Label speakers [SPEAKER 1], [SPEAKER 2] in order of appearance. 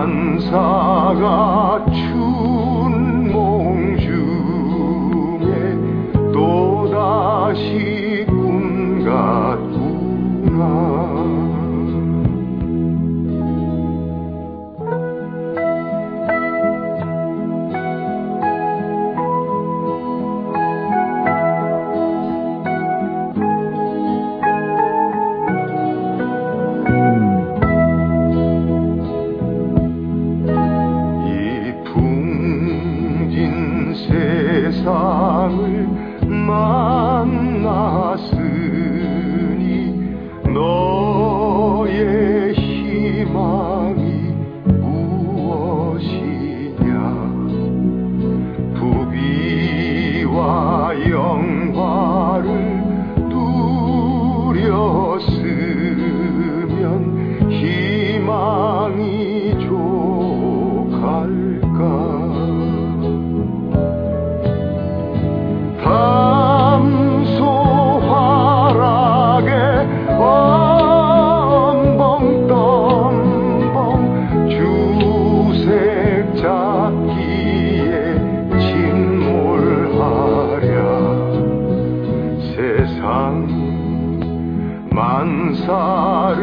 [SPEAKER 1] 만사가 세상을 만났으니 너의 희망이 무엇이냐? 부비와 영화를 누렸으니 세상 만사를